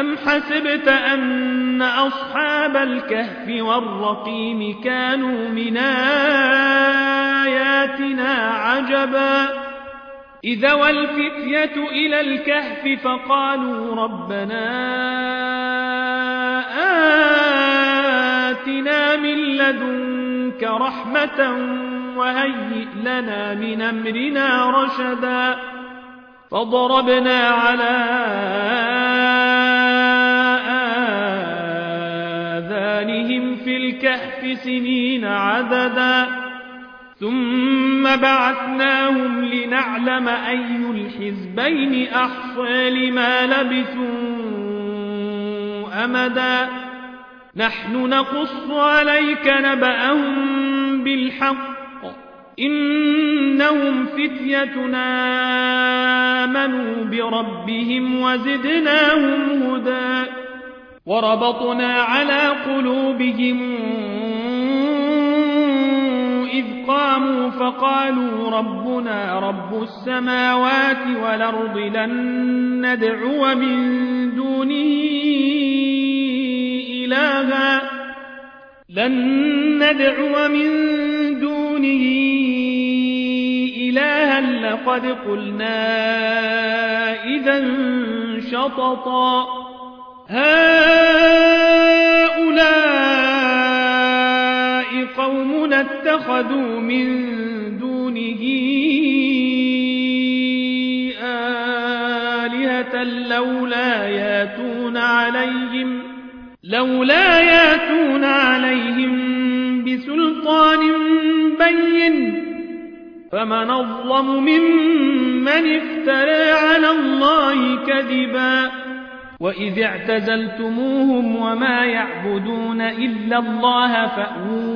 أم حسبت أن أصحاب الكهف والرقيم كانوا من آياتنا عجبا إذا والفتية إلى الكهف فقالوا ربنا آتنا من لدنك رحمة وهيئ لنا من أمرنا رشدا فضربنا على الكهف سنين عددا. ثم بعثناهم لنعلم أي الحزبين أحصى لما لبثوا أمدا. نحن نقص عليك نبأهم بالحق. إنهم فتيتنا آمنوا بربهم وزدناهم هدى. وربطنا على قلوبهم قاموا فقالوا ربنا رب السماوات والأرض لن ندعو من دونه إلها. لن ندعو من دونه إلها. لقد قلنا إذا شططا. هؤلاء قوم اتخذوا من دونه آلهة لولا ياتون عليهم لولا ياتون عليهم بسلطان بين. فمن أظلم ممن افترى على الله كذبا. وإذ اعتزلتموهم وما يعبدون إلا الله فأووا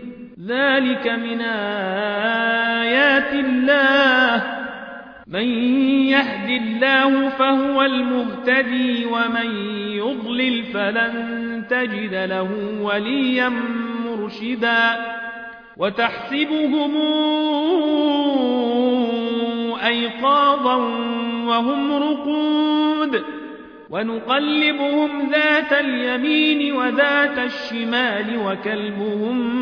ذلك من آيات الله. من يهد الله فهو المهتدي ومن يضلل فلن تجد له وليا مرشدا. وتحسبهم أيقاظا وهم رقود. ونقلبهم ذات اليمين وذات الشمال وكلبهم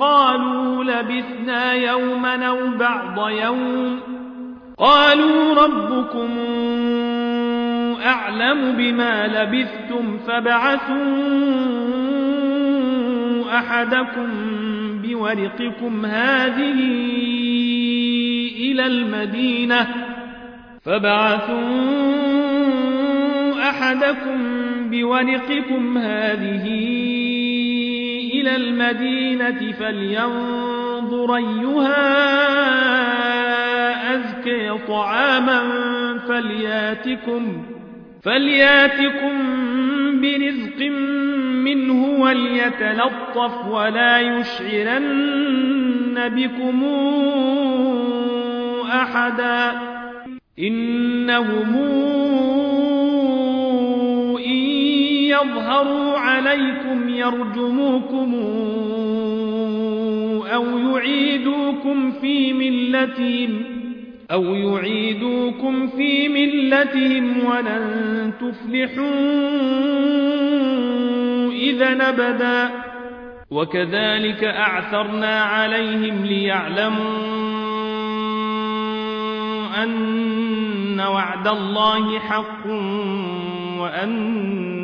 قالوا لبثنا يوما أو بعض يوم. قالوا ربكم أعلم بما لبثتم فبعثوا أحدكم بورقكم هذه إلى المدينة. فبعثوا أحدكم بورقكم هذه إلى المدينة فلينظر أيها أزكي طعاما فلياتكم فلياتكم برزق منه وليتلطف ولا يشعرن بكم أحدا. إنهم إن يظهروا عليكم يرجموكم أو يعيدوكم في ملتهم أو يعيدوكم في ملتهم ولن تفلحوا إذا نبدا. وكذلك أعثرنا عليهم ليعلموا أن وعد الله حق وأن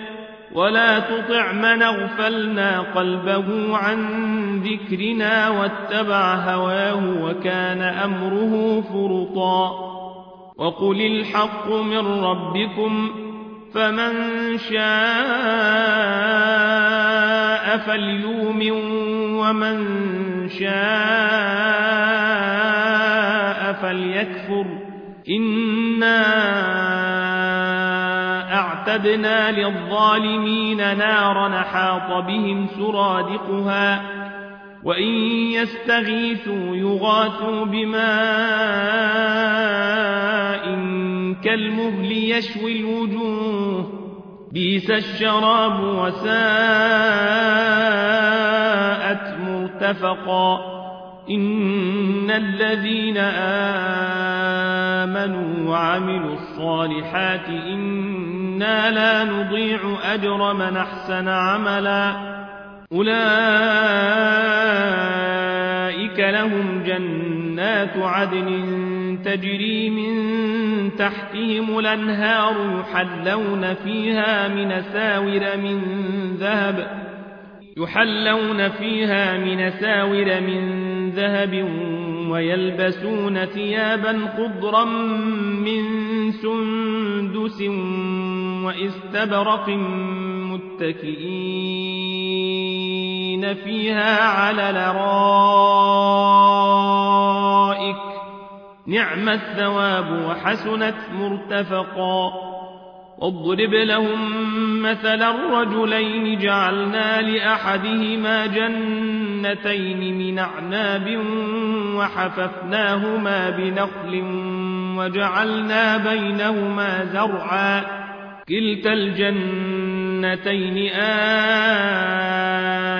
ولا تطع من أغفلنا قلبه عن ذكرنا واتبع هواه وكان أمره فرطا وقل الحق من ربكم فمن شاء فليؤمن ومن شاء فليكفر إِنَّا وأعتدنا للظالمين نارا نحاط بهم سرادقها وإن يستغيثوا يغاثوا بماء كالمهل يشوي الوجوه بيس الشراب وساءت مرتفقا إن الذين آمنوا وعملوا الصالحات إنا لا نضيع أجر من أحسن عملا. أولئك لهم جنات عدن تجري من تحتهم الأنهار يحلون فيها من ساور من ذهب يحلون فيها من ساور من ذهب ويلبسون ثيابا خضرا من سندس وإستبرق متكئين فيها على لرائك نعم الثواب وحسنت مرتفقا واضرب لهم مثلا الرجلين جعلنا لأحدهما جنتين من أعناب وحففناهما بنخل وجعلنا بينهما زرعا كلتا الجنتين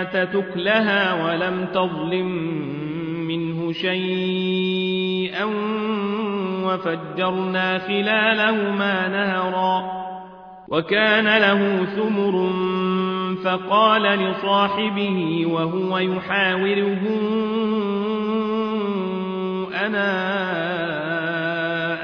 آتت لها ولم تظلم منه شيئا وفجرنا خلالهما نهرا وكان له ثمر فقال لصاحبه وهو يحاوره أنا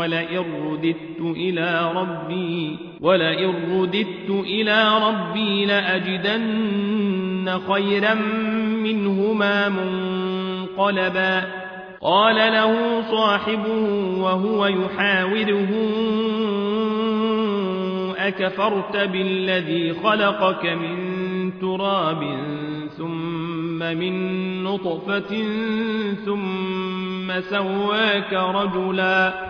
ولئن رددت إلى ربي ولئن رددت إلى ربي لأجدن خيرا منهما منقلبا. قال له صاحبه وهو يحاوره أكفرت بالذي خلقك من تراب ثم من نطفة ثم سواك رجلا.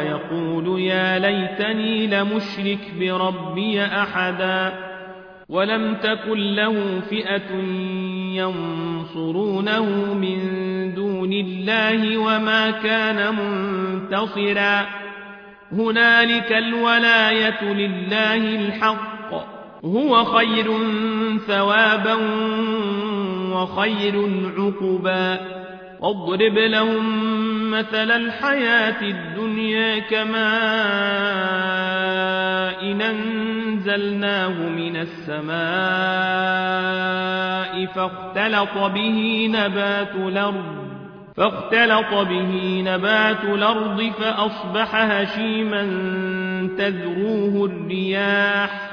ويقول يا ليتني لمشرك بربي أحدا ولم تكن له فئة ينصرونه من دون الله وما كان منتصرا. هنالك الولاية لله الحق. هو خير ثوابا وخير عقبا. واضرب لهم مثل الحياة الدنيا كماء إن أنزلناه من السماء فاختلط به نبات الأرض فاختلط به نبات الأرض فأصبح هشيما تذروه الرياح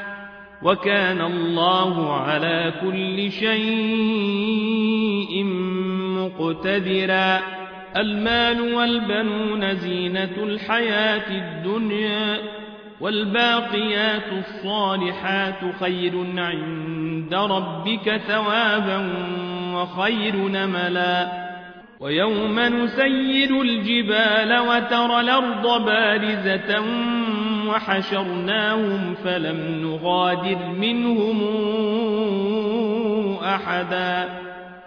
وكان الله على كل شيء مقتدرا. المال والبنون زينة الحياة الدنيا والباقيات الصالحات خير عند ربك ثوابا وخير نملا. ويوم نسير الجبال وترى الأرض بارزة وحشرناهم فلم نغادر منهم أحدا.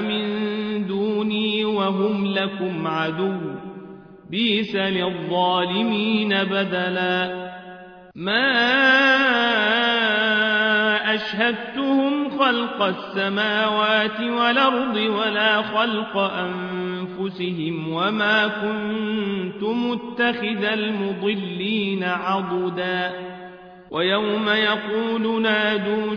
من دوني وهم لكم عدو. بيس للظالمين بدلا. ما أشهدتهم خلق السماوات والأرض ولا خلق أنفسهم وما كنت متخذ المضلين عضدا. ويوم يقول نادوا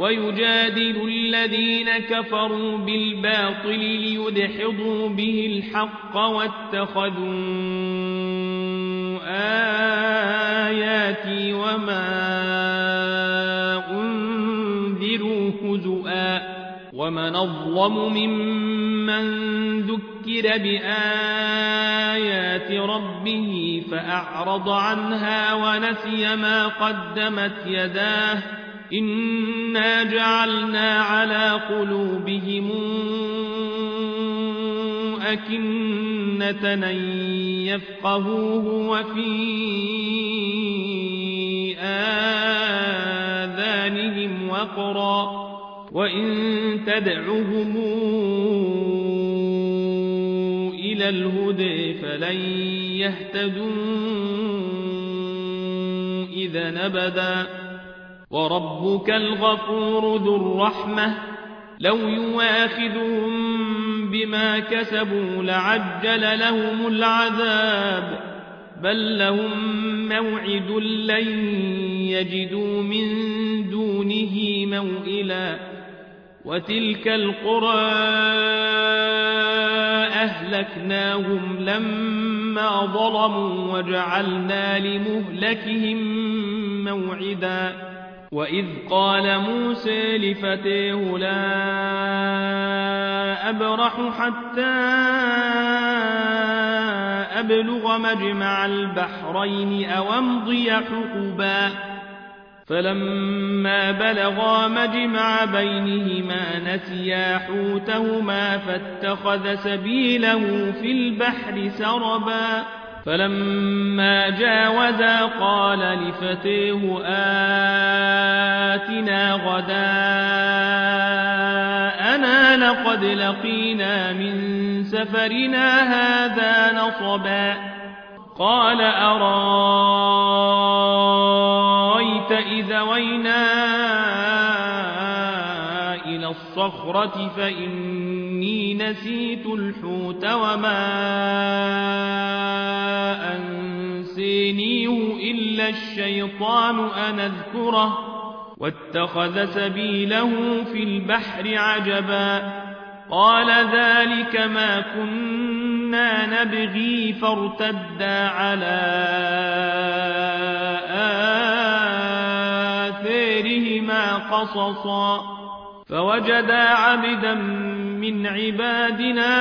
ويجادل الذين كفروا بالباطل ليدحضوا به الحق واتخذوا آياتي وما أنذروا هزؤا ومن أظلم ممن ذكر بآيات ربه فأعرض عنها ونسي ما قدمت يداه إنا جعلنا على قلوبهم أكنة أن يفقهوه وفي آذانهم وقرا وإن تدعهم إلى الهدى فلن يهتدوا إذا نبدا وربك الغفور ذو الرحمة. لو يواخذهم بما كسبوا لعجل لهم العذاب. بل لهم موعد لن يجدوا من دونه موئلا. وتلك القرى أهلكناهم لما ظلموا وجعلنا لمهلكهم موعدا. وإذ قال موسى لفتيه لا أبرح حتى أبلغ مجمع البحرين أو امضي حقبا فلما بلغا مجمع بينهما نسيا حوتهما فاتخذ سبيله في البحر سربا فلما جاوزا قال لفتيه آتنا غداءنا لقد لقينا من سفرنا هذا نصبا. قال أرأيت إذا وينا إلى الصخرة فإني نسيت الحوت وما أنسينيه إلا الشيطان أن أذكره واتخذ سبيله في البحر عجبا قال ذلك ما كنا نبغي فارتدا على آثارهما قصصا فوجدا عبدا من عبادنا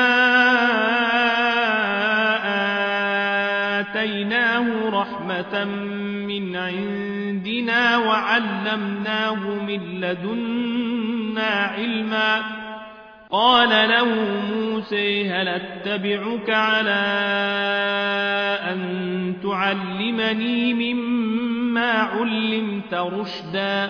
آتيناه رحمة من عندنا وعلمناه من لدنا علما. قال له موسى هل أتبعك على أن تعلمني مما علمت رشدا؟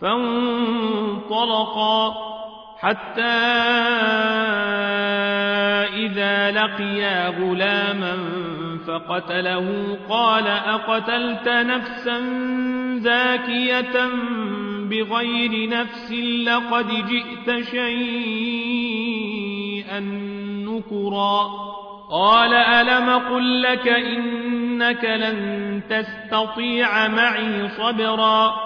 فانطلقا حتى إذا لقيا غلاما فقتله قال أقتلت نفسا زاكية بغير نفس لقد جئت شيئا نكرا قال ألم قل لك إنك لن تستطيع معي صبرا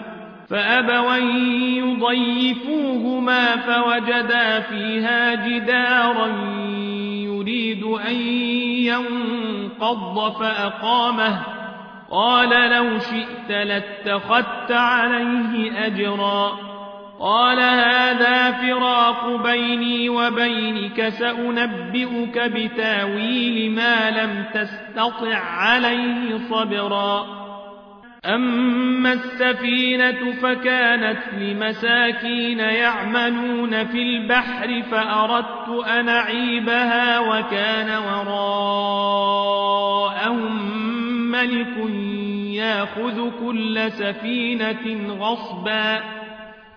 فأبوا يضيفوهما فوجدا فيها جدارا يريد أن ينقض فأقامه. قال لو شئت لاتخذت عليه أجرا. قال هذا فراق بيني وبينك سأنبئك بتأويل ما لم تستطع عليه صبرا. أما السفينة فكانت لمساكين يعملون في البحر فأردت أن أعيبها وكان وراءهم ملك ياخذ كل سفينة غصبا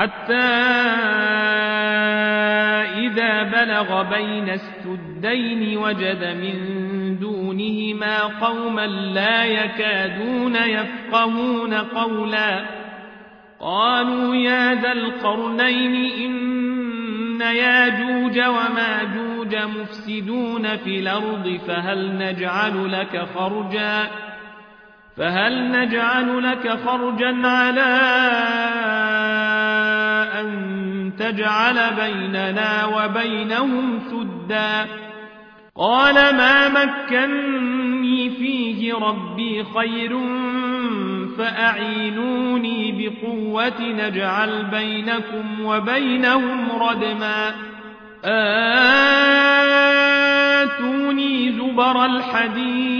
حتى إذا بلغ بين السدين وجد من دونهما قوما لا يكادون يفقهون قولا. قالوا يا ذا القرنين إن ياجوج وماجوج مفسدون في الأرض فهل نجعل لك خرجا؟ فهل نجعل لك خرجا على أن تجعل بيننا وبينهم سدا؟ قال ما مكني فيه ربي خير فأعينوني بقوة نجعل بينكم وبينهم ردما. آتوني زبر الحديد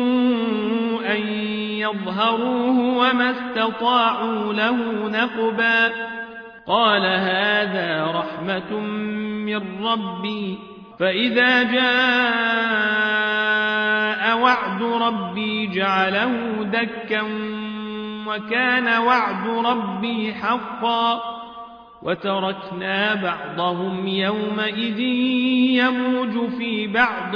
يظهروه وما استطاعوا له نقبا. قال هذا رحمة من ربي. فإذا جاء وعد ربي جعله دكا وكان وعد ربي حقا. وتركنا بعضهم يومئذ يموج في بعض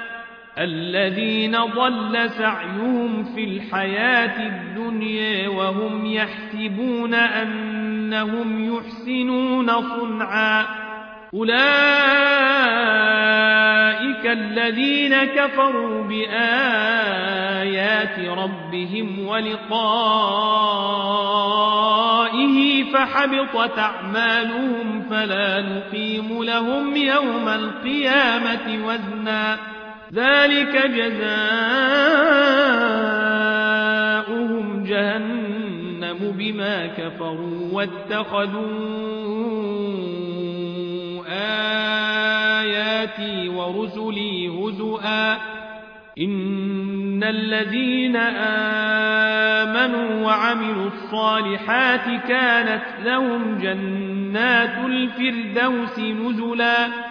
الذين ضل سعيهم في الحياة الدنيا وهم يحسبون أنهم يحسنون صنعا. أولئك الذين كفروا بآيات ربهم ولقائه فحبطت أعمالهم فلا نقيم لهم يوم القيامة وزنا. ذلك جزاؤهم جهنم بما كفروا واتخذوا آياتي ورسلي هزؤا. إن الذين آمنوا وعملوا الصالحات كانت لهم جنات الفردوس نزلا.